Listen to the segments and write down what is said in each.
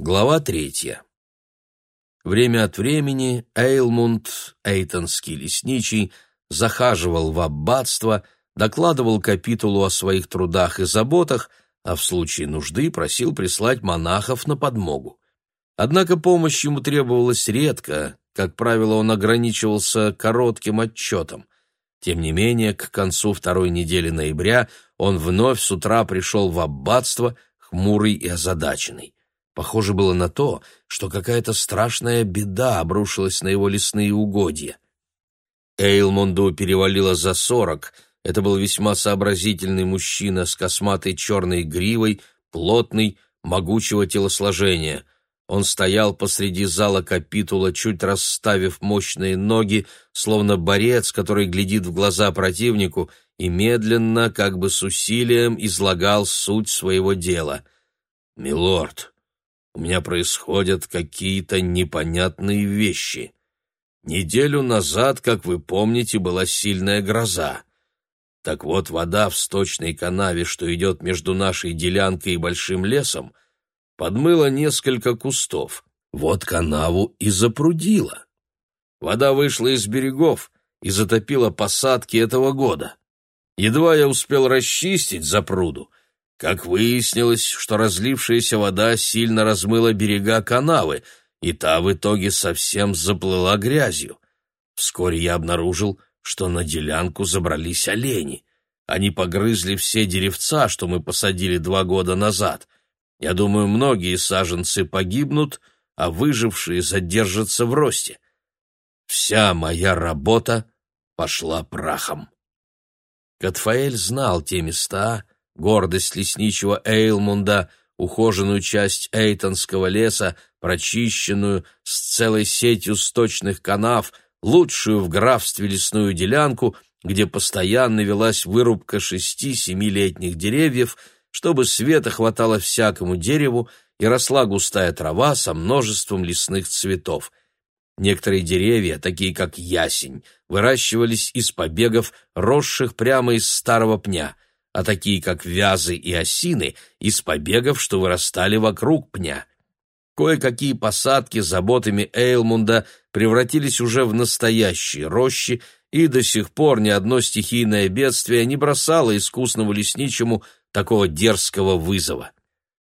Глава третья. Время от времени Эйлмунд, эйтонский лесничий, захаживал в аббатство, докладывал капитулу о своих трудах и заботах, а в случае нужды просил прислать монахов на подмогу. Однако помощь ему требовалась редко, как правило, он ограничивался коротким отчетом. Тем не менее, к концу второй недели ноября он вновь с утра пришел в аббатство, хмурый и озадаченный. Похоже было на то, что какая-то страшная беда обрушилась на его лесные угодья. Эйлмонду перевалило за сорок. Это был весьма сообразительный мужчина с косматой черной гривой, плотный, могучего телосложения. Он стоял посреди зала капитула, чуть расставив мощные ноги, словно борец, который глядит в глаза противнику, и медленно, как бы с усилием, излагал суть своего дела. «Милорд, у меня происходят какие-то непонятные вещи. Неделю назад, как вы помните, была сильная гроза. Так вот, вода в сточной канаве, что идет между нашей делянкой и большим лесом, подмыла несколько кустов. Вот канаву и запрудила. Вода вышла из берегов и затопила посадки этого года. Едва я успел расчистить запруду, как выяснилось, что разлившаяся вода сильно размыла берега канавы, и та в итоге совсем заплыла грязью. Вскоре я обнаружил, что на делянку забрались олени. Они погрызли все деревца, что мы посадили два года назад. Я думаю, многие саженцы погибнут, а выжившие задержатся в росте. Вся моя работа пошла прахом. Катфаэль знал те места, гордость лесничего Эйлмунда, ухоженную часть Эйтонского леса, прочищенную, с целой сетью сточных канав, лучшую в графстве лесную делянку, где постоянно велась вырубка шести-семилетних деревьев, чтобы света хватало всякому дереву и росла густая трава со множеством лесных цветов. Некоторые деревья, такие как ясень, выращивались из побегов, росших прямо из старого пня — а такие, как вязы и осины, из побегов, что вырастали вокруг пня. Кое-какие посадки заботами Эйлмунда превратились уже в настоящие рощи, и до сих пор ни одно стихийное бедствие не бросало искусному лесничему такого дерзкого вызова.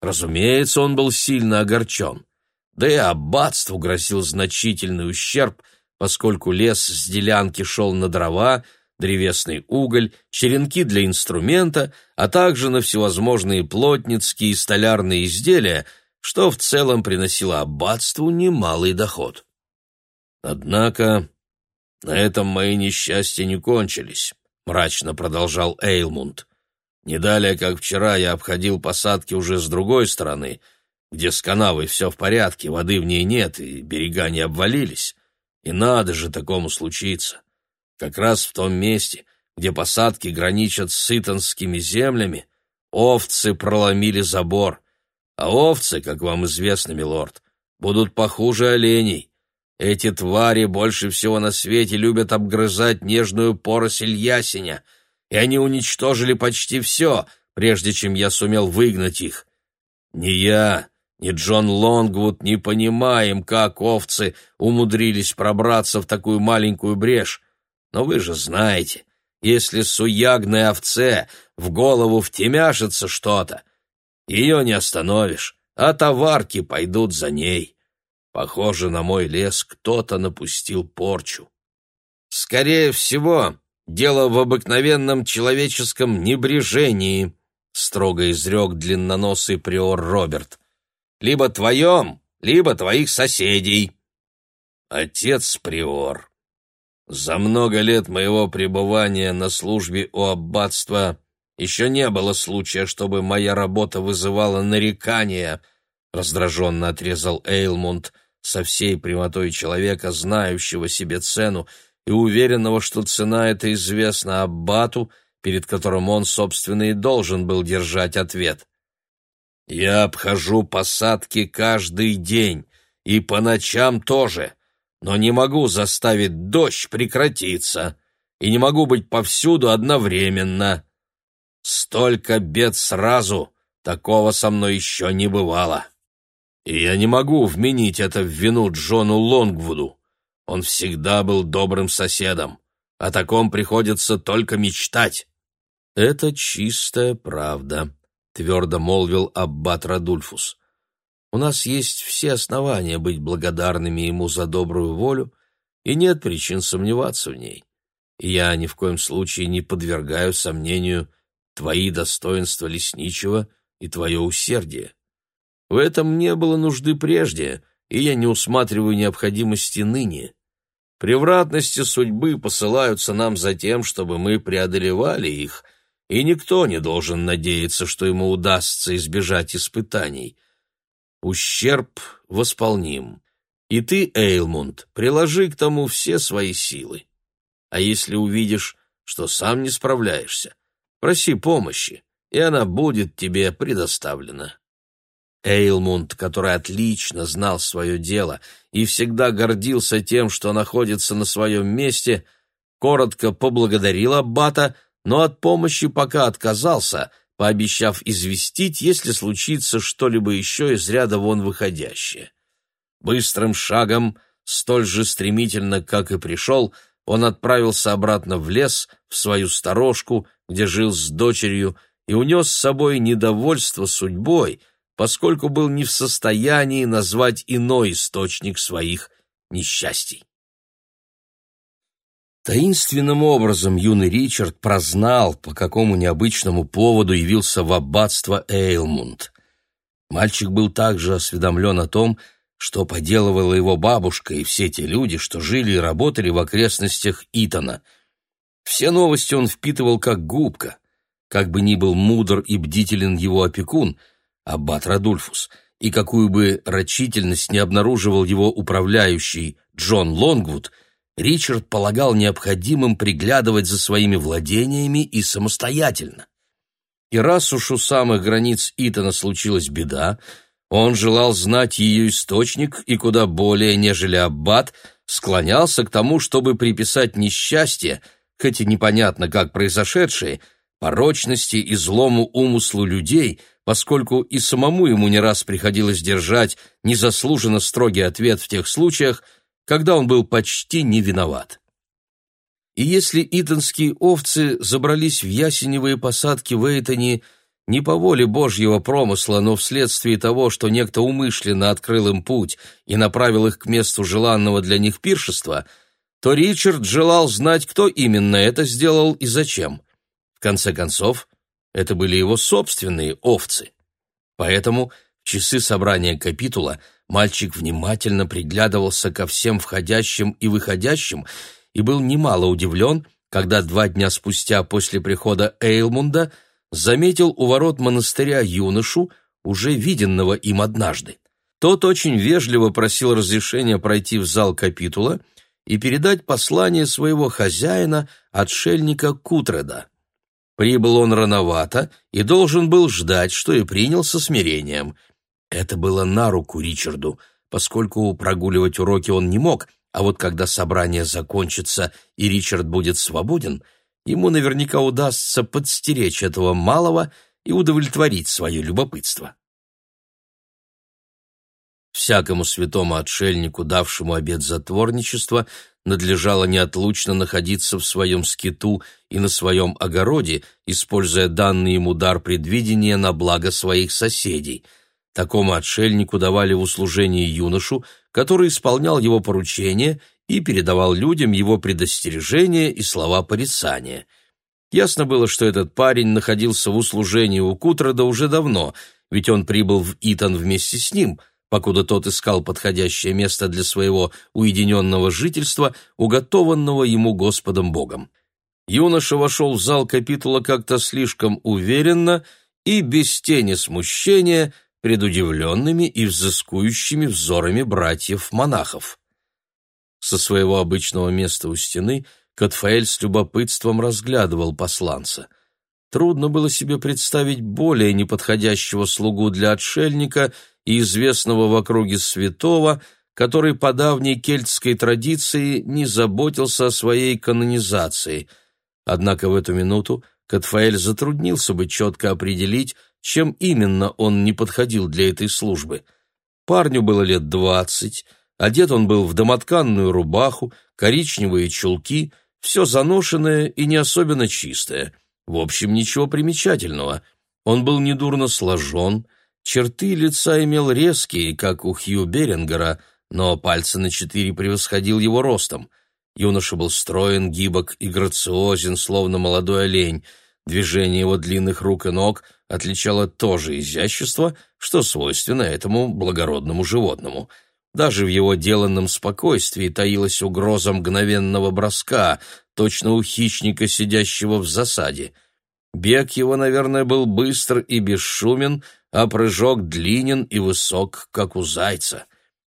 Разумеется, он был сильно огорчен. Да и аббатству грозил значительный ущерб, поскольку лес с делянки шел на дрова, древесный уголь, черенки для инструмента, а также на всевозможные плотницкие и столярные изделия, что в целом приносило аббатству немалый доход. Однако на этом мои несчастья не кончились, мрачно продолжал Эйлмунд. Не далее, как вчера, я обходил посадки уже с другой стороны, где с канавой все в порядке, воды в ней нет и берега не обвалились. И надо же такому случиться. Как раз в том месте, где посадки граничат с итонскими землями, овцы проломили забор. А овцы, как вам известно, милорд, будут похуже оленей. Эти твари больше всего на свете любят обгрызать нежную поросль ясеня, и они уничтожили почти все, прежде чем я сумел выгнать их. Ни я, ни Джон Лонгвуд не понимаем, как овцы умудрились пробраться в такую маленькую брешь, но вы же знаете, если суягной овце в голову втемяшится что-то, ее не остановишь, а товарки пойдут за ней. Похоже, на мой лес кто-то напустил порчу. Скорее всего, дело в обыкновенном человеческом небрежении, строго изрек длинноносый приор Роберт. Либо твоем, либо твоих соседей. Отец приор, за много лет моего пребывания на службе у аббатства еще не было случая, чтобы моя работа вызывала нарекания, раздраженно отрезал Эйлмунд со всей прямотой человека, знающего себе цену и уверенного, что цена эта известна аббату, перед которым он, собственно, и должен был держать ответ. «Я обхожу посадки каждый день, и по ночам тоже», но не могу заставить дождь прекратиться и не могу быть повсюду одновременно. Столько бед сразу, такого со мной еще не бывало. И я не могу вменить это в вину Джону Лонгвуду. Он всегда был добрым соседом. О таком приходится только мечтать. Это чистая правда, твердо молвил аббат Радульфус. У нас есть все основания быть благодарными ему за добрую волю, и нет причин сомневаться в ней. И я ни в коем случае не подвергаю сомнению твои достоинства лесничего и твое усердие. В этом не было нужды прежде, и я не усматриваю необходимости ныне. Превратности судьбы посылаются нам за тем, чтобы мы преодолевали их, и никто не должен надеяться, что ему удастся избежать испытаний. Ущерб восполним. И ты, Эйлмунд, приложи к тому все свои силы. А если увидишь, что сам не справляешься, проси помощи, и она будет тебе предоставлена. Эйлмунд, который отлично знал свое дело и всегда гордился тем, что находится на своем месте, коротко поблагодарил Аббата, но от помощи пока отказался, пообещав известить, если случится что-либо еще из ряда вон выходящее. Быстрым шагом, столь же стремительно, как и пришел, он отправился обратно в лес, в свою сторожку, где жил с дочерью, и унес с собой недовольство судьбой, поскольку был не в состоянии назвать иной источник своих несчастий. Таинственным образом юный Ричард прознал, по какому необычному поводу явился в аббатство Эйлмунд. Мальчик был также осведомлен о том, что поделывала его бабушка и все те люди, что жили и работали в окрестностях Итона. Все новости он впитывал как губка. Как бы ни был мудр и бдителен его опекун — аббат Радульфус, и какую бы рачительность не обнаруживал его управляющий Джон Лонгвуд, Ричард полагал необходимым приглядывать за своими владениями и самостоятельно. И раз уж у самых границ Итана случилась беда, он желал знать ее источник и куда более, нежели аббат, склонялся к тому, чтобы приписать несчастье, хоть и непонятно как произошедшее, порочности и злому умыслу людей, поскольку и самому ему не раз приходилось держать незаслуженно строгий ответ в тех случаях, когда он был почти не виноват. И если итонские овцы забрались в ясеневые посадки в Эйтоне не по воле Божьего промысла, но вследствие того, что некто умышленно открыл им путь и направил их к месту желанного для них пиршества, то Ричард желал знать, кто именно это сделал и зачем. В конце концов, это были его собственные овцы. Поэтому часы собрания капитула мальчик внимательно приглядывался ко всем входящим и выходящим и был немало удивлен, когда два дня спустя после прихода Эйлмунда заметил у ворот монастыря юношу, уже виденного им однажды. Тот очень вежливо просил разрешения пройти в зал капитула и передать послание своего хозяина, отшельника Кутреда. Прибыл он рановато и должен был ждать, что и принял со смирением. Это было на руку Ричарду, поскольку прогуливать уроки он не мог, а вот когда собрание закончится и Ричард будет свободен, ему наверняка удастся подстеречь этого малого и удовлетворить свое любопытство. Всякому святому отшельнику, давшему обет затворничества, надлежало неотлучно находиться в своем скиту и на своем огороде, используя данный ему дар предвидения на благо своих соседей. Такому отшельнику давали в услужение юношу, который исполнял его поручения и передавал людям его предостережения и слова порицания. Ясно было, что этот парень находился в услужении у Кутрода уже давно, ведь он прибыл в Итан вместе с ним — покуда тот искал подходящее место для своего уединенного жительства, уготованного ему Господом Богом. Юноша вошел в зал капитула как-то слишком уверенно и без тени смущения пред удивленными и взыскующими взорами братьев-монахов. Со своего обычного места у стены Катфаэль с любопытством разглядывал посланца. Трудно было себе представить более неподходящего слугу для отшельника — и известного в округе святого, который по давней кельтской традиции не заботился о своей канонизации. Однако в эту минуту Катфаэль затруднился бы четко определить, чем именно он не подходил для этой службы. Парню было лет двадцать, одет он был в домотканную рубаху, коричневые чулки, все заношенное и не особенно чистое. В общем, ничего примечательного. Он был недурно сложен, черты лица имел резкие, как у Хью Берингера, но пальцы на четыре превосходил его ростом. Юноша был строен, гибок и грациозен, словно молодой олень. Движение его длинных рук и ног отличало то же изящество, что свойственно этому благородному животному. Даже в его деланном спокойствии таилась угроза мгновенного броска, точно у хищника, сидящего в засаде. Бег его, наверное, был быстр и бесшумен, а прыжок длинен и высок, как у зайца.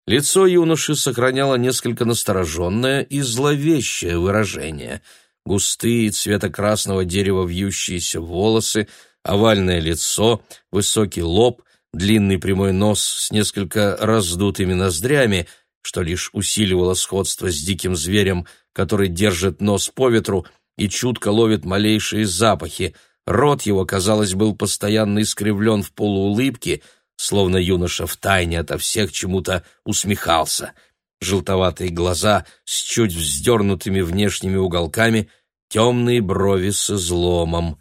Лицо юноши сохраняло несколько настороженное и зловещее выражение. Густые цвета красного дерева вьющиеся волосы, овальное лицо, высокий лоб, длинный прямой нос с несколько раздутыми ноздрями, что лишь усиливало сходство с диким зверем, который держит нос по ветру и чутко ловит малейшие запахи. Рот его, казалось, был постоянно искривлен в полуулыбке — словно юноша втайне ото всех чему-то усмехался. Желтоватые глаза с чуть вздернутыми внешними уголками, темные брови с изломом.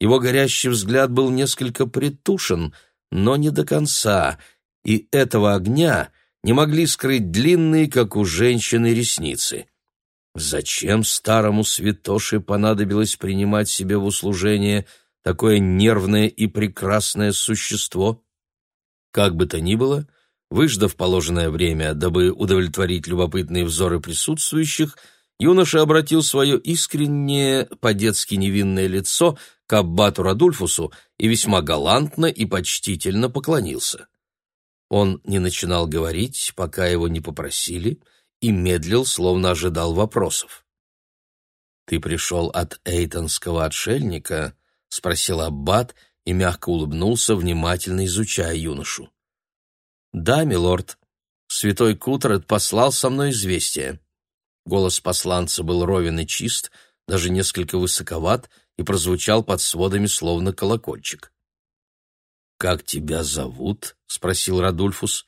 Его горящий взгляд был несколько притушен, но не до конца, и этого огня не могли скрыть длинные, как у женщины, ресницы. Зачем старому святоше понадобилось принимать себе в услужение такое нервное и прекрасное существо? Как бы то ни было, выждав положенное время, дабы удовлетворить любопытные взоры присутствующих, юноша обратил свое искреннее, по-детски невинное лицо к аббату Радульфусу и весьма галантно и почтительно поклонился. Он не начинал говорить, пока его не попросили, и медлил, словно ожидал вопросов. «Ты пришел от эйтонского отшельника?» — спросил аббат — и мягко улыбнулся, внимательно изучая юношу. «Да, милорд, святой Кутред послал со мной известие». Голос посланца был ровен и чист, даже несколько высоковат и прозвучал под сводами словно колокольчик. «Как тебя зовут?» — спросил Радульфус.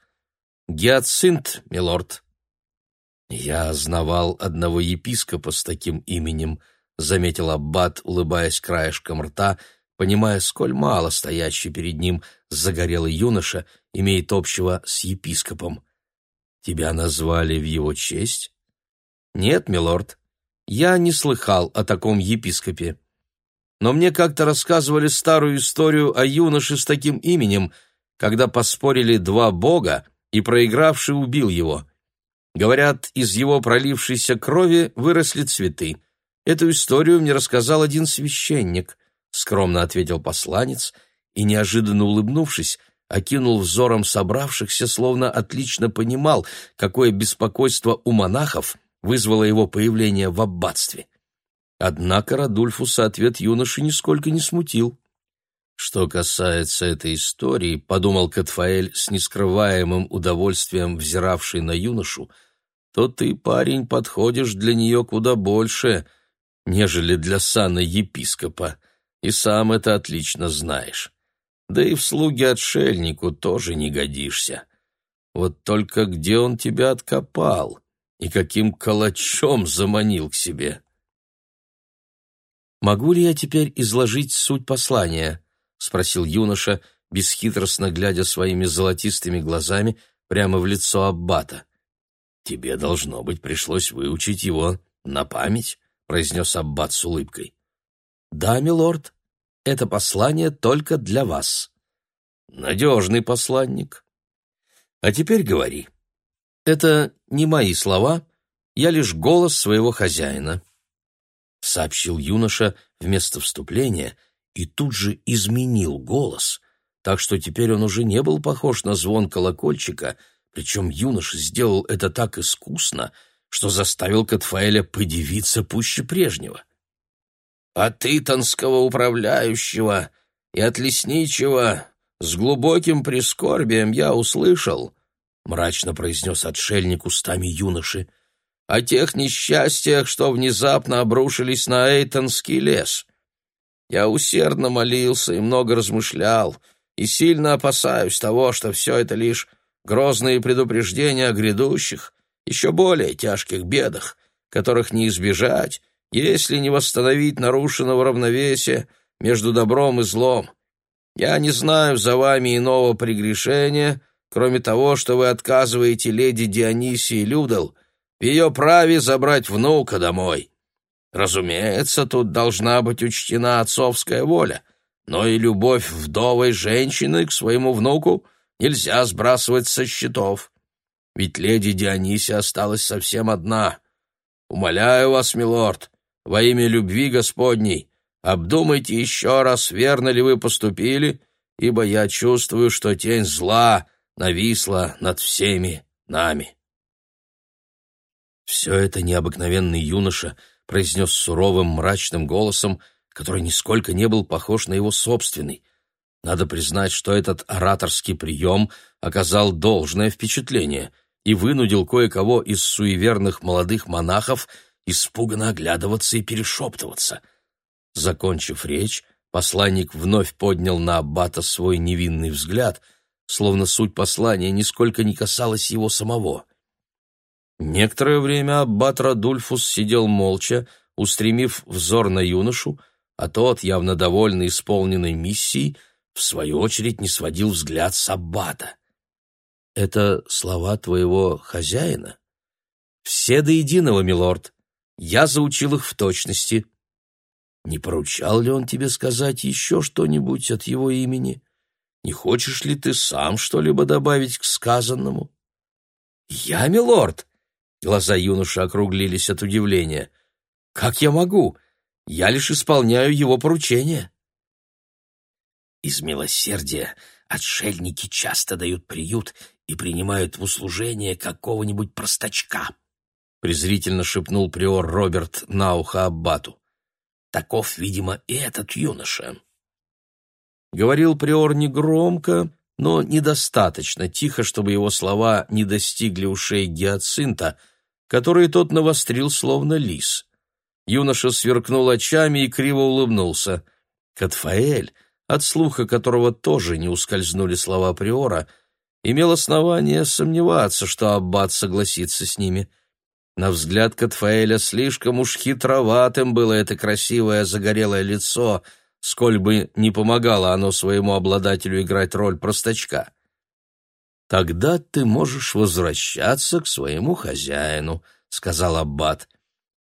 «Гиацинт, милорд». «Я знавал одного епископа с таким именем», — заметил Аббат, улыбаясь краешком рта понимая, сколь мало стоящий перед ним загорелый юноша имеет общего с епископом. «Тебя назвали в его честь?» «Нет, милорд, я не слыхал о таком епископе. Но мне как-то рассказывали старую историю о юноше с таким именем, когда поспорили два бога, и проигравший убил его. Говорят, из его пролившейся крови выросли цветы. Эту историю мне рассказал один священник скромно ответил посланец и, неожиданно улыбнувшись, окинул взором собравшихся, словно отлично понимал, какое беспокойство у монахов вызвало его появление в аббатстве. Однако Радульфуса ответ юноши нисколько не смутил. Что касается этой истории, подумал Катфаэль с нескрываемым удовольствием, взиравший на юношу, то ты, парень, подходишь для нее куда больше, нежели для сана епископа и сам это отлично знаешь. Да и в слуги отшельнику тоже не годишься. Вот только где он тебя откопал и каким калачом заманил к себе? «Могу ли я теперь изложить суть послания?» — спросил юноша, бесхитростно глядя своими золотистыми глазами прямо в лицо Аббата. «Тебе, должно быть, пришлось выучить его на память», — произнес Аббат с улыбкой. «Да, милорд, это послание только для вас». «Надежный посланник». «А теперь говори». «Это не мои слова, я лишь голос своего хозяина», — сообщил юноша вместо вступления и тут же изменил голос, так что теперь он уже не был похож на звон колокольчика, причем юноша сделал это так искусно, что заставил Катфаэля подивиться пуще прежнего. От итонского управляющего и от лесничего с глубоким прискорбием я услышал, — мрачно произнес отшельник устами юноши, — о тех несчастьях, что внезапно обрушились на Эйтонский лес. Я усердно молился и много размышлял, и сильно опасаюсь того, что все это лишь грозные предупреждения о грядущих, еще более тяжких бедах, которых не избежать, если не восстановить нарушенного равновесия между добром и злом. Я не знаю за вами иного прегрешения, кроме того, что вы отказываете леди Дионисии Людал в ее праве забрать внука домой. Разумеется, тут должна быть учтена отцовская воля, но и любовь вдовой женщины к своему внуку нельзя сбрасывать со счетов. Ведь леди Дионисия осталась совсем одна. Умоляю вас, милорд, во имя любви Господней, обдумайте еще раз, верно ли вы поступили, ибо я чувствую, что тень зла нависла над всеми нами. Все это необыкновенный юноша произнес суровым мрачным голосом, который нисколько не был похож на его собственный. Надо признать, что этот ораторский прием оказал должное впечатление и вынудил кое-кого из суеверных молодых монахов испуганно оглядываться и перешептываться. Закончив речь, посланник вновь поднял на аббата свой невинный взгляд, словно суть послания нисколько не касалась его самого. Некоторое время аббат Радульфус сидел молча, устремив взор на юношу, а тот, явно довольный исполненной миссией, в свою очередь не сводил взгляд с аббата. «Это слова твоего хозяина?» «Все до единого, милорд. Я заучил их в точности». «Не поручал ли он тебе сказать еще что-нибудь от его имени? Не хочешь ли ты сам что-либо добавить к сказанному?» «Я, милорд?» Глаза юноши округлились от удивления. «Как я могу? Я лишь исполняю его поручения». Из милосердия отшельники часто дают приют и принимают в услужение какого-нибудь простачка, презрительно шепнул приор Роберт на ухо Аббату. Таков, видимо, и этот юноша. Говорил приор негромко, но недостаточно тихо, чтобы его слова не достигли ушей Гиацинта, которые тот навострил словно лис. Юноша сверкнул очами и криво улыбнулся. Катфаэль, от слуха которого тоже не ускользнули слова Приора, имел основание сомневаться, что Аббат согласится с ними. На взгляд Катфаэля слишком уж хитроватым было это красивое загорелое лицо, сколь бы не помогало оно своему обладателю играть роль простачка. «Тогда ты можешь возвращаться к своему хозяину», — сказал Аббат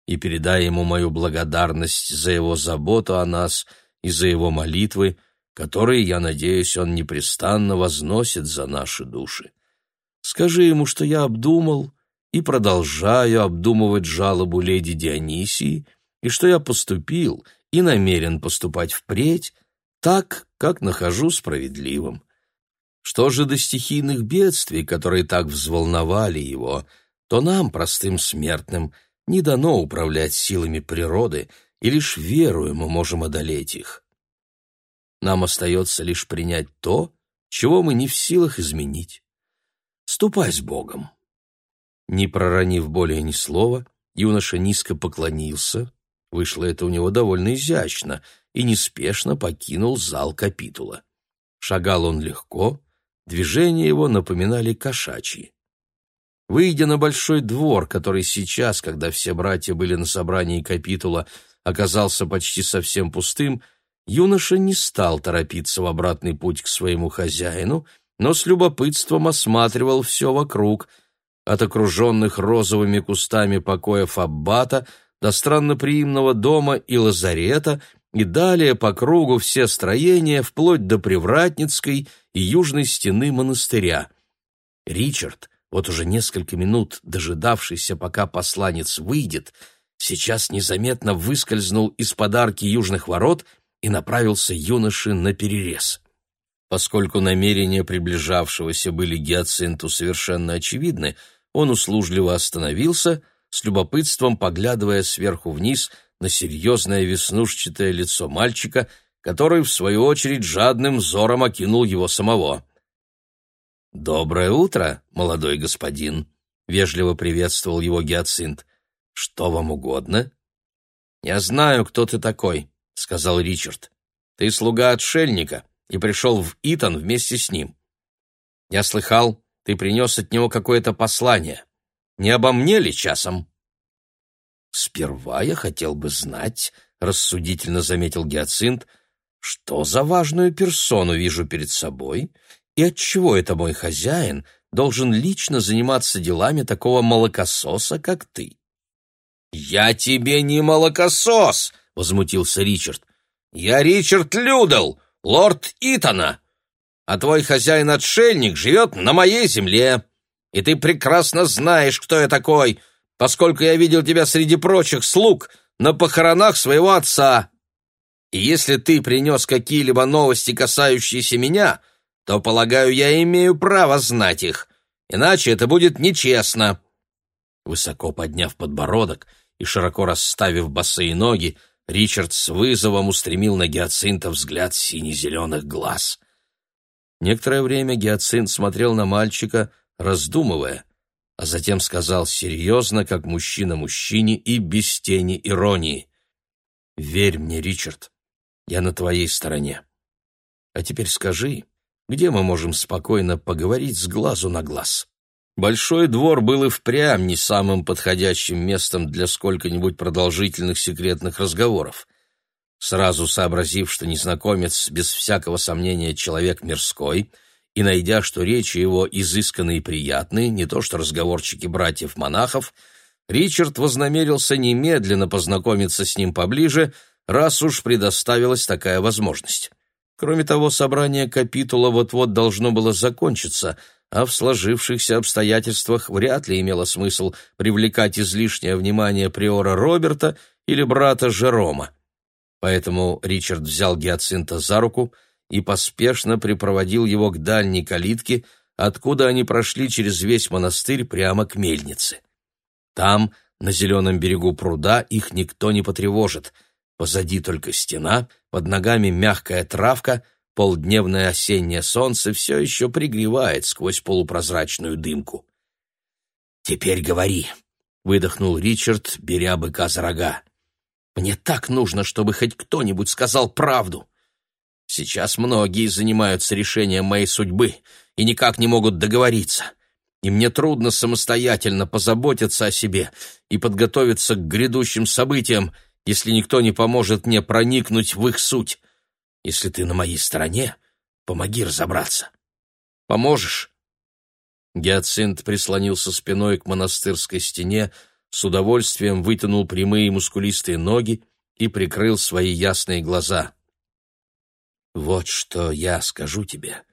и передай ему мою благодарность за его заботу о нас и за его молитвы, которые, я надеюсь, он непрестанно возносит за наши души. Скажи ему, что я обдумал и продолжаю обдумывать жалобу леди Дионисии, и что я поступил и намерен поступать впредь так, как нахожу справедливым. Что же до стихийных бедствий, которые так взволновали его, то нам, простым смертным, — не дано управлять силами природы, и лишь верою мы можем одолеть их. Нам остается лишь принять то, чего мы не в силах изменить. Ступай с Богом. Не проронив более ни слова, юноша низко поклонился, вышло это у него довольно изящно, и неспешно покинул зал капитула. Шагал он легко, движения его напоминали кошачьи. Выйдя на большой двор, который сейчас, когда все братья были на собрании капитула, оказался почти совсем пустым, юноша не стал торопиться в обратный путь к своему хозяину, но с любопытством осматривал все вокруг, от окруженных розовыми кустами покоев аббата до странноприимного дома и лазарета, и далее по кругу все строения, вплоть до Привратницкой и южной стены монастыря. Ричард — вот уже несколько минут дожидавшийся, пока посланец выйдет, сейчас незаметно выскользнул из подарки южных ворот и направился юноше на перерез. Поскольку намерения приближавшегося были Гиацинту совершенно очевидны, он услужливо остановился, с любопытством поглядывая сверху вниз на серьезное веснушчатое лицо мальчика, который, в свою очередь, жадным взором окинул его самого. «Доброе утро, молодой господин», — вежливо приветствовал его Гиацинт. «Что вам угодно?» «Я знаю, кто ты такой», — сказал Ричард. «Ты слуга отшельника и пришел в Итан вместе с ним. Я слыхал, ты принес от него какое-то послание. Не обо мне ли часом?» «Сперва я хотел бы знать», — рассудительно заметил Гиацинт, «что за важную персону вижу перед собой и отчего это мой хозяин должен лично заниматься делами такого молокососа, как ты?» «Я тебе не молокосос!» — возмутился Ричард. «Я Ричард Людл, лорд Итона, а твой хозяин-отшельник живет на моей земле, и ты прекрасно знаешь, кто я такой, поскольку я видел тебя среди прочих слуг на похоронах своего отца. И если ты принес какие-либо новости, касающиеся меня, то, полагаю, я имею право знать их, иначе это будет нечестно». Высоко подняв подбородок и широко расставив босые ноги, Ричард с вызовом устремил на Гиацинта взгляд сине-зеленых глаз. Некоторое время Гиацинт смотрел на мальчика, раздумывая, а затем сказал серьезно, как мужчина мужчине и без тени иронии. «Верь мне, Ричард, я на твоей стороне. А теперь скажи, где мы можем спокойно поговорить с глазу на глаз?» Большой двор был и впрямь не самым подходящим местом для сколько-нибудь продолжительных секретных разговоров. Сразу сообразив, что незнакомец без всякого сомнения человек мирской, и найдя, что речи его изысканные и приятные, не то что разговорчики братьев-монахов, Ричард вознамерился немедленно познакомиться с ним поближе, раз уж предоставилась такая возможность. Кроме того, собрание капитула вот-вот должно было закончиться — а в сложившихся обстоятельствах вряд ли имело смысл привлекать излишнее внимание приора Роберта или брата Жерома. Поэтому Ричард взял Гиацинта за руку и поспешно припроводил его к дальней калитке, откуда они прошли через весь монастырь прямо к мельнице. Там, на зеленом берегу пруда, их никто не потревожит. Позади только стена, под ногами мягкая травка — Полдневное осеннее солнце все еще пригревает сквозь полупрозрачную дымку. «Теперь говори», — выдохнул Ричард, беря быка за рога. «Мне так нужно, чтобы хоть кто-нибудь сказал правду. Сейчас многие занимаются решением моей судьбы и никак не могут договориться, и мне трудно самостоятельно позаботиться о себе и подготовиться к грядущим событиям, если никто не поможет мне проникнуть в их суть. Если ты на моей стороне, помоги разобраться. Поможешь?» Гиацинт прислонился спиной к монастырской стене, с удовольствием вытянул прямые мускулистые ноги и прикрыл свои ясные глаза. «Вот что я скажу тебе,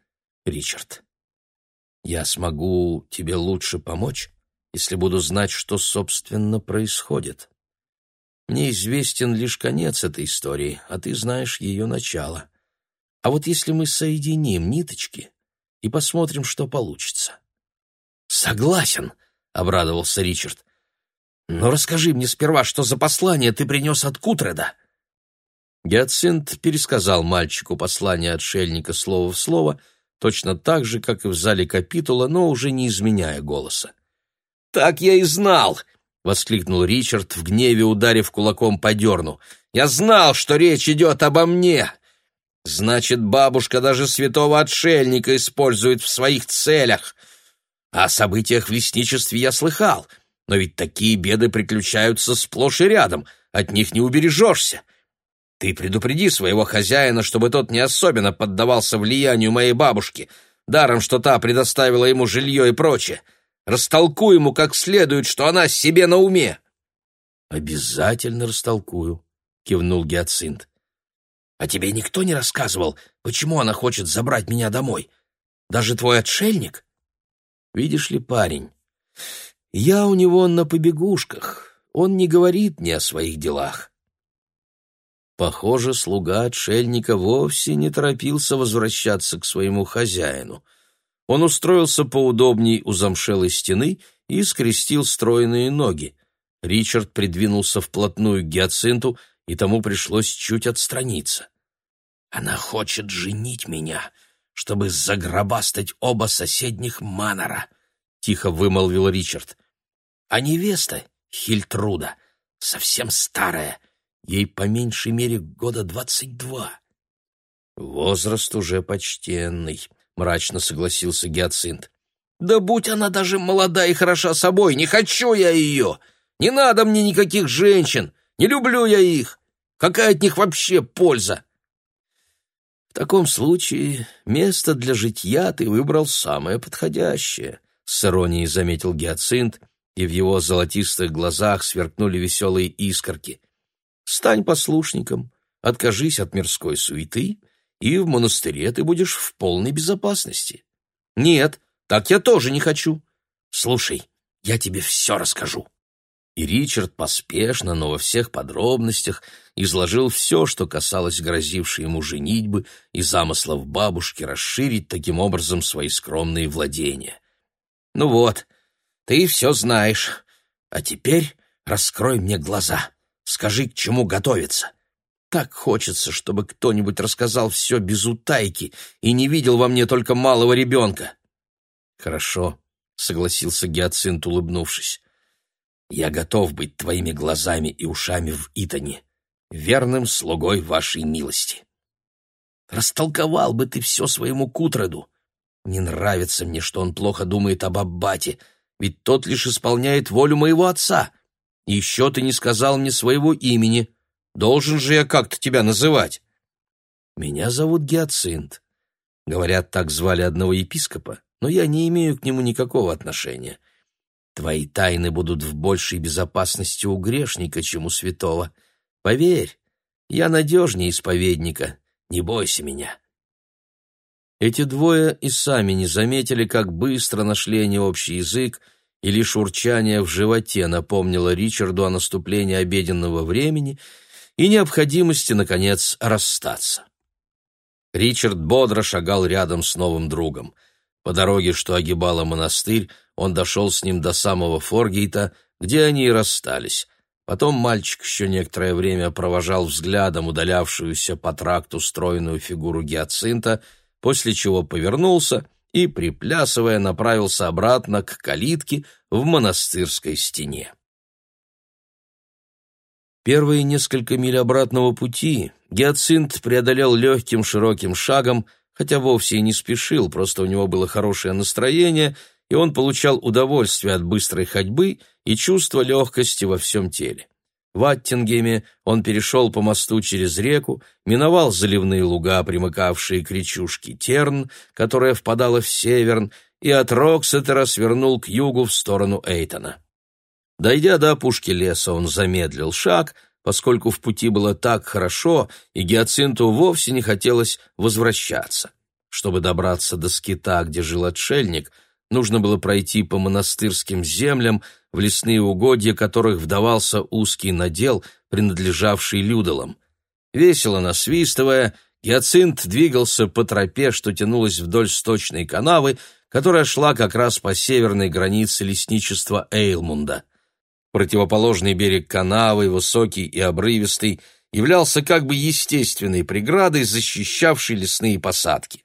Ричард. Я смогу тебе лучше помочь, если буду знать, что, собственно, происходит. Мне известен лишь конец этой истории, а ты знаешь ее начало. А вот если мы соединим ниточки и посмотрим, что получится. Согласен, обрадовался Ричард. Но расскажи мне сперва, что за послание ты принес от Кутреда. Гиацинт пересказал мальчику послание отшельника слово в слово, точно так же, как и в зале капитула, но уже не изменяя голоса. «Так я и знал!» — воскликнул Ричард, в гневе ударив кулаком по дерну. «Я знал, что речь идет обо мне! Значит, бабушка даже святого отшельника использует в своих целях. О событиях в лесничестве я слыхал, но ведь такие беды приключаются сплошь и рядом, от них не убережешься. Ты предупреди своего хозяина, чтобы тот не особенно поддавался влиянию моей бабушки, даром, что та предоставила ему жилье и прочее. Растолкуй ему как следует, что она себе на уме. — Обязательно растолкую, — кивнул Гиацинт. — А тебе никто не рассказывал, почему она хочет забрать меня домой? Даже твой отшельник? Видишь ли, парень, я у него на побегушках, он не говорит мне о своих делах. Похоже, слуга отшельника вовсе не торопился возвращаться к своему хозяину — он устроился поудобней у замшелой стены и скрестил стройные ноги. Ричард придвинулся вплотную к гиацинту, и тому пришлось чуть отстраниться. «Она хочет женить меня, чтобы загробастать оба соседних манора», — тихо вымолвил Ричард. «А невеста, Хильтруда, совсем старая, ей по меньшей мере года двадцать два». «Возраст уже почтенный», — мрачно согласился Гиацинт. Да будь она даже молода и хороша собой, не хочу я ее! Не надо мне никаких женщин, не люблю я их! Какая от них вообще польза?» «В таком случае место для житья ты выбрал самое подходящее», — с иронией заметил Гиацинт, и в его золотистых глазах сверкнули веселые искорки. «Стань послушником, откажись от мирской суеты, и в монастыре ты будешь в полной безопасности». «Нет, так я тоже не хочу. Слушай, я тебе все расскажу». И Ричард поспешно, но во всех подробностях изложил все, что касалось грозившей ему женитьбы и замыслов бабушки расширить таким образом свои скромные владения. «Ну вот, ты все знаешь. А теперь раскрой мне глаза. Скажи, к чему готовиться. Так хочется, чтобы кто-нибудь рассказал все без утайки и не видел во мне только малого ребенка». «Хорошо», — согласился Гиацинт, улыбнувшись. «Я готов быть твоими глазами и ушами в Итане, верным слугой вашей милости. Растолковал бы ты все своему Кутреду. Не нравится мне, что он плохо думает об Аббате, ведь тот лишь исполняет волю моего отца. Еще ты не сказал мне своего имени. Должен же я как-то тебя называть. Меня зовут Гиацинт. Говорят, так звали одного епископа, но я не имею к нему никакого отношения. Твои тайны будут в большей безопасности у грешника, чем у святого. Поверь, я надежнее исповедника, не бойся меня». Эти двое и сами не заметили, как быстро нашли они общий язык, и лишь урчание в животе напомнило Ричарду о наступлении обеденного времени и необходимости, наконец, расстаться. Ричард бодро шагал рядом с новым другом. По дороге, что огибала монастырь, он дошел с ним до самого Форгейта, где они и расстались. Потом мальчик еще некоторое время провожал взглядом удалявшуюся по тракту стройную фигуру гиацинта, после чего повернулся и, приплясывая, направился обратно к калитке в монастырской стене. Первые несколько миль обратного пути Гиацинт преодолел легким широким шагом, хотя вовсе и не спешил, просто у него было хорошее настроение — и он получал удовольствие от быстрой ходьбы и чувство легкости во всем теле. В Аттингеме он перешел по мосту через реку, миновал заливные луга, примыкавшие к речушке Терн, которая впадала в Северн, и от Роксетера свернул к югу в сторону Эйтона. Дойдя до опушки леса, он замедлил шаг, поскольку в пути было так хорошо, и Гиацинту вовсе не хотелось возвращаться. Чтобы добраться до скита, где жил отшельник — нужно было пройти по монастырским землям, в лесные угодья которых вдавался узкий надел, принадлежавший людолам. Весело насвистывая, Гиацинт двигался по тропе, что тянулась вдоль сточной канавы, которая шла как раз по северной границе лесничества Эйлмунда. Противоположный берег канавы, высокий и обрывистый, являлся как бы естественной преградой, защищавшей лесные посадки.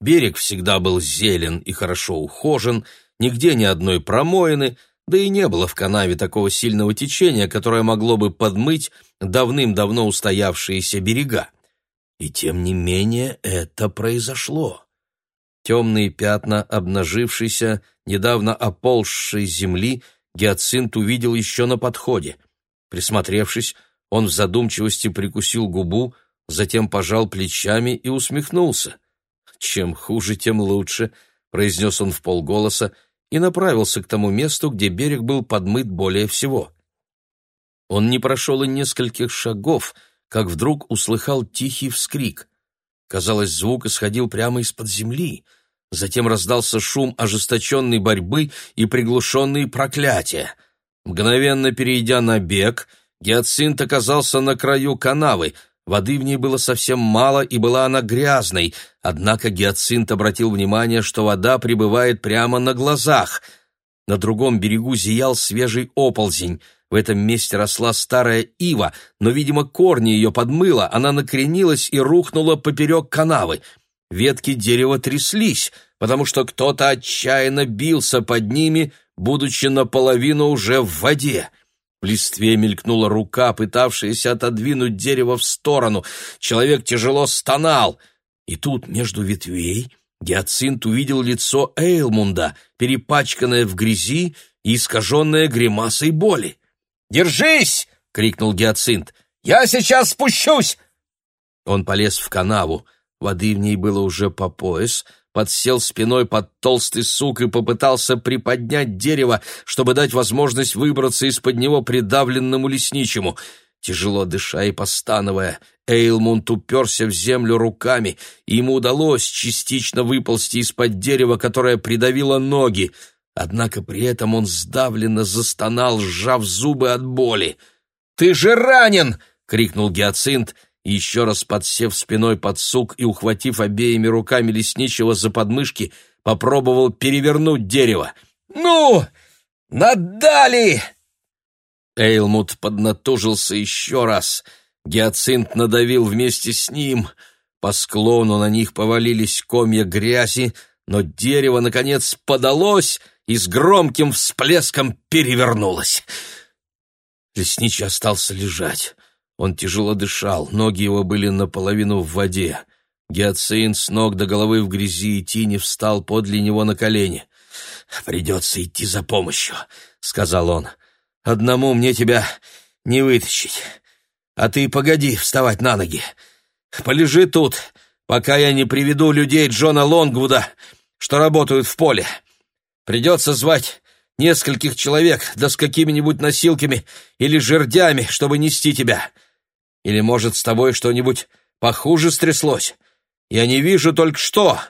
Берег всегда был зелен и хорошо ухожен, нигде ни одной промоины, да и не было в канаве такого сильного течения, которое могло бы подмыть давным-давно устоявшиеся берега. И тем не менее это произошло. Темные пятна обнажившейся, недавно оползшей земли Гиацинт увидел еще на подходе. Присмотревшись, он в задумчивости прикусил губу, затем пожал плечами и усмехнулся — «Чем хуже, тем лучше», — произнес он в полголоса и направился к тому месту, где берег был подмыт более всего. Он не прошел и нескольких шагов, как вдруг услыхал тихий вскрик. Казалось, звук исходил прямо из-под земли. Затем раздался шум ожесточенной борьбы и приглушенные проклятия. Мгновенно перейдя на бег, Гиацинт оказался на краю канавы — Воды в ней было совсем мало, и была она грязной, однако Гиацинт обратил внимание, что вода прибывает прямо на глазах. На другом берегу зиял свежий оползень. В этом месте росла старая ива, но, видимо, корни ее подмыло, она накренилась и рухнула поперек канавы. Ветки дерева тряслись, потому что кто-то отчаянно бился под ними, будучи наполовину уже в воде. В листве мелькнула рука, пытавшаяся отодвинуть дерево в сторону. Человек тяжело стонал. И тут между ветвей Гиацинт увидел лицо Эйлмунда, перепачканное в грязи и искаженное гримасой боли. «Держись!» — крикнул Гиацинт. «Я сейчас спущусь!» Он полез в канаву. Воды в ней было уже по пояс, подсел спиной под толстый сук и попытался приподнять дерево, чтобы дать возможность выбраться из-под него придавленному лесничему. Тяжело дыша и постановая, Эйлмунд уперся в землю руками, и ему удалось частично выползти из-под дерева, которое придавило ноги. Однако при этом он сдавленно застонал, сжав зубы от боли. «Ты же ранен!» — крикнул Гиацинт — еще раз подсев спиной под сук и ухватив обеими руками лесничего за подмышки, попробовал перевернуть дерево. «Ну, надали!» Эйлмут поднатужился еще раз. Гиацинт надавил вместе с ним. По склону на них повалились комья грязи, но дерево, наконец, подалось и с громким всплеском перевернулось. Лесничий остался лежать. Он тяжело дышал, ноги его были наполовину в воде. Гиацин с ног до головы в грязи и тени встал подле него на колени. «Придется идти за помощью», — сказал он. «Одному мне тебя не вытащить. А ты погоди вставать на ноги. Полежи тут, пока я не приведу людей Джона Лонгвуда, что работают в поле. Придется звать нескольких человек, да с какими-нибудь носилками или жердями, чтобы нести тебя. Или, может, с тобой что-нибудь похуже стряслось? Я не вижу только что!»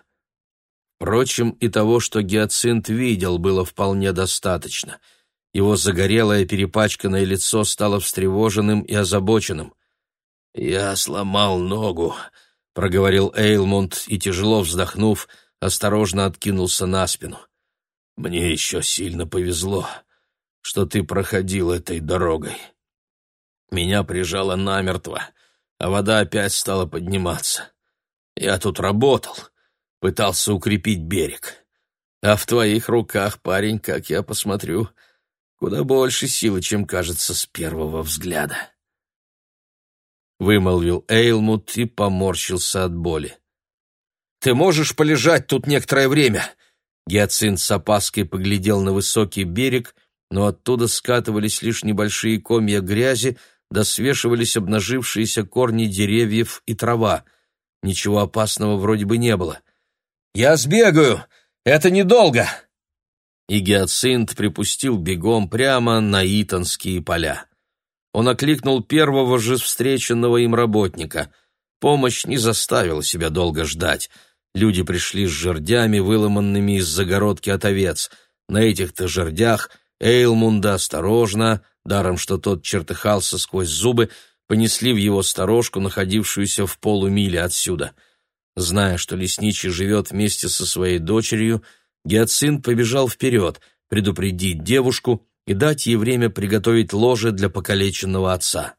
Впрочем, и того, что Гиацинт видел, было вполне достаточно. Его загорелое перепачканное лицо стало встревоженным и озабоченным. «Я сломал ногу», — проговорил Эйлмунд и, тяжело вздохнув, осторожно откинулся на спину. «Мне еще сильно повезло, что ты проходил этой дорогой». Меня прижало намертво, а вода опять стала подниматься. Я тут работал, пытался укрепить берег. А в твоих руках, парень, как я посмотрю, куда больше силы, чем кажется с первого взгляда. Вымолвил Эйлмут и поморщился от боли. «Ты можешь полежать тут некоторое время?» Гиацинт с опаской поглядел на высокий берег, но оттуда скатывались лишь небольшие комья грязи, да свешивались обнажившиеся корни деревьев и трава. Ничего опасного вроде бы не было. «Я сбегаю! Это недолго!» И Гиацинт припустил бегом прямо на Итонские поля. Он окликнул первого же встреченного им работника. Помощь не заставила себя долго ждать. Люди пришли с жердями, выломанными из загородки от овец. На этих-то жердях Эйлмунда осторожно, даром что тот чертыхался сквозь зубы, понесли в его сторожку, находившуюся в полумиле отсюда. Зная, что лесничий живет вместе со своей дочерью, Гиацинт побежал вперед, предупредить девушку и дать ей время приготовить ложе для покалеченного отца.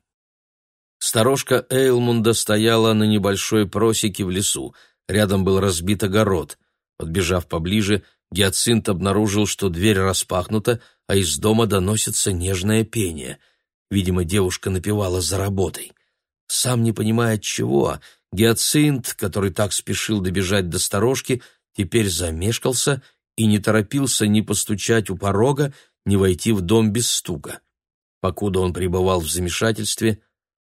Сторожка Эйлмунда стояла на небольшой просеке в лесу, рядом был разбит огород. Подбежав поближе, Гиацинт обнаружил, что дверь распахнута, а из дома доносится нежное пение. Видимо, девушка напевала за работой. Сам не понимая чего, Гиацинт, который так спешил добежать до сторожки, теперь замешкался и не торопился ни постучать у порога, ни войти в дом без стука. Покуда он пребывал в замешательстве,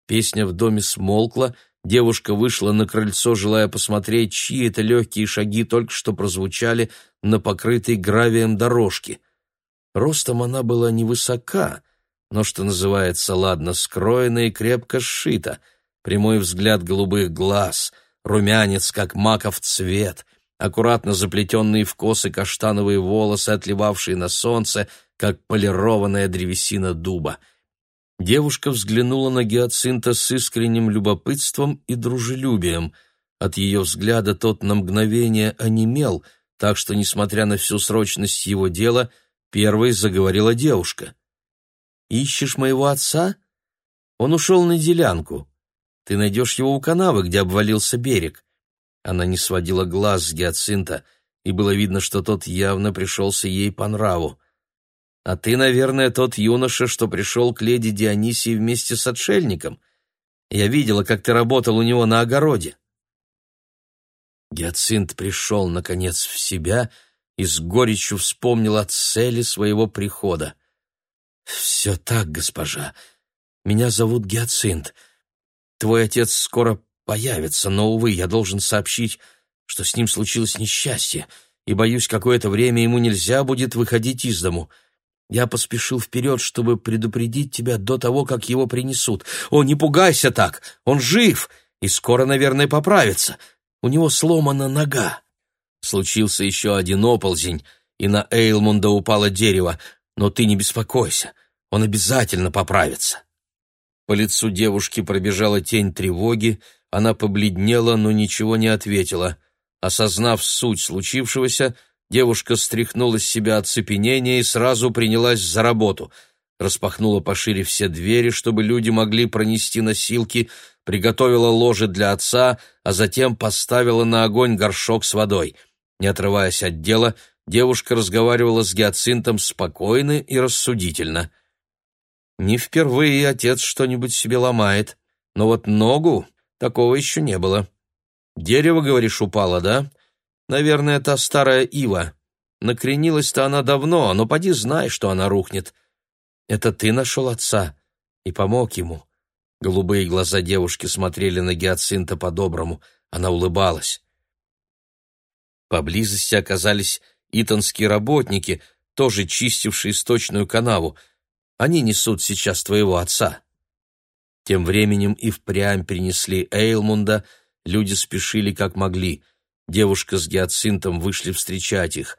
песня в доме смолкла, девушка вышла на крыльцо, желая посмотреть, чьи это легкие шаги только что прозвучали на покрытой гравием дорожке. Ростом она была невысока, но, что называется, ладно скроена и крепко сшита, прямой взгляд голубых глаз, румянец, как маков цвет, аккуратно заплетенные в косы каштановые волосы, отливавшие на солнце, как полированная древесина дуба. Девушка взглянула на гиацинта с искренним любопытством и дружелюбием. От ее взгляда тот на мгновение онемел — так что, несмотря на всю срочность его дела, первой заговорила девушка. «Ищешь моего отца? Он ушел на делянку. Ты найдешь его у канавы, где обвалился берег». Она не сводила глаз с гиацинта, и было видно, что тот явно пришелся ей по нраву. «А ты, наверное, тот юноша, что пришел к леди Дионисии вместе с отшельником. Я видела, как ты работал у него на огороде». Гиацинт пришел, наконец, в себя и с горечью вспомнил о цели своего прихода. «Все так, госпожа. Меня зовут Гиацинт. Твой отец скоро появится, но, увы, я должен сообщить, что с ним случилось несчастье, и, боюсь, какое-то время ему нельзя будет выходить из дому. Я поспешил вперед, чтобы предупредить тебя до того, как его принесут. О, не пугайся так! Он жив и скоро, наверное, поправится. У него сломана нога. Случился еще один оползень, и на Эйлмунда упало дерево, но ты не беспокойся, он обязательно поправится. По лицу девушки пробежала тень тревоги, она побледнела, но ничего не ответила. Осознав суть случившегося, девушка стряхнула с себя оцепенение и сразу принялась за работу. Распахнула пошире все двери, чтобы люди могли пронести носилки, приготовила ложе для отца, а затем поставила на огонь горшок с водой. Не отрываясь от дела, девушка разговаривала с Гиацинтом спокойно и рассудительно. «Не впервые отец что-нибудь себе ломает, но вот ногу такого еще не было. Дерево, говоришь, упало, да? Наверное, это старая ива. Накренилась-то она давно, но поди знай, что она рухнет. Это ты нашел отца и помог ему». Голубые глаза девушки смотрели на Гиацинта по-доброму. Она улыбалась. Поблизости оказались итонские работники, тоже чистившие сточную канаву. Они несут сейчас твоего отца. Тем временем и впрямь принесли Эйлмунда, люди спешили как могли. Девушка с гиацинтом вышли встречать их.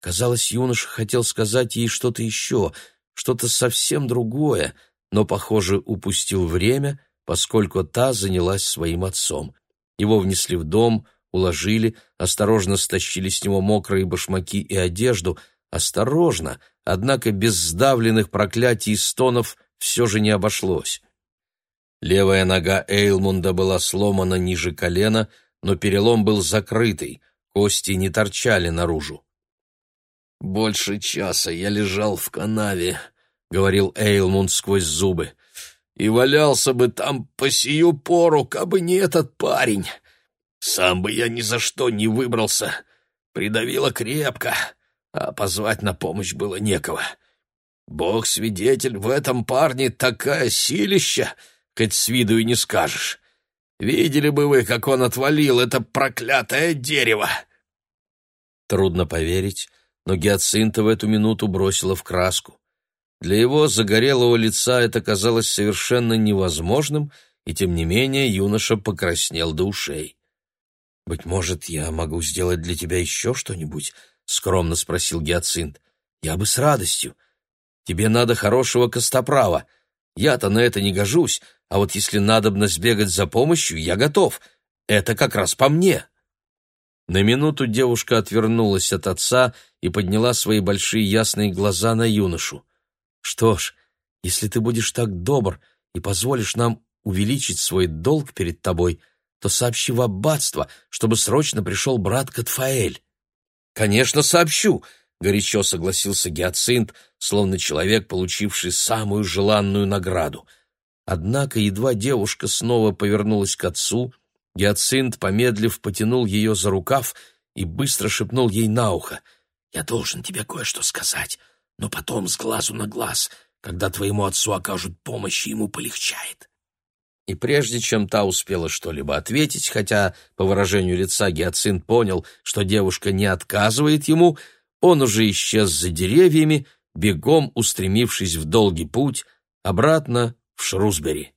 Казалось, юноша хотел сказать ей что-то еще, что-то совсем другое, но, похоже, упустил время, поскольку та занялась своим отцом. Его внесли в дом — уложили, осторожно стащили с него мокрые башмаки и одежду, осторожно, однако без сдавленных проклятий и стонов все же не обошлось. Левая нога Эйлмунда была сломана ниже колена, но перелом был закрытый, кости не торчали наружу. «Больше часа я лежал в канаве», — говорил Эйлмунд сквозь зубы, — «и валялся бы там по сию пору, кабы не этот парень. Сам бы я ни за что не выбрался. Придавило крепко, а позвать на помощь было некого. Бог-свидетель, в этом парне такая силища, хоть с виду и не скажешь. Видели бы вы, как он отвалил это проклятое дерево!» Трудно поверить, но Гиацинта в эту минуту бросила в краску. Для его загорелого лица это казалось совершенно невозможным, и тем не менее юноша покраснел до ушей. «Быть может, я могу сделать для тебя еще что-нибудь?» — скромно спросил Гиацинт. «Я бы с радостью. Тебе надо хорошего костоправа. Я-то на это не гожусь, а вот если надобно сбегать за помощью, я готов. Это как раз по мне». На минуту девушка отвернулась от отца и подняла свои большие ясные глаза на юношу. «Что ж, если ты будешь так добр и позволишь нам увеличить свой долг перед тобой, — то сообщи в аббатство, чтобы срочно пришел брат Катфаэль». «Конечно, сообщу», — горячо согласился Гиацинт, словно человек, получивший самую желанную награду. Однако едва девушка снова повернулась к отцу, Гиацинт, помедлив, потянул ее за рукав и быстро шепнул ей на ухо. «Я должен тебе кое-что сказать, но потом с глазу на глаз. Когда твоему отцу окажут помощь, ему полегчает». И прежде чем та успела что-либо ответить, хотя по выражению лица Гиацинт понял, что девушка не отказывает ему, он уже исчез за деревьями, бегом устремившись в долгий путь обратно в Шрусбери.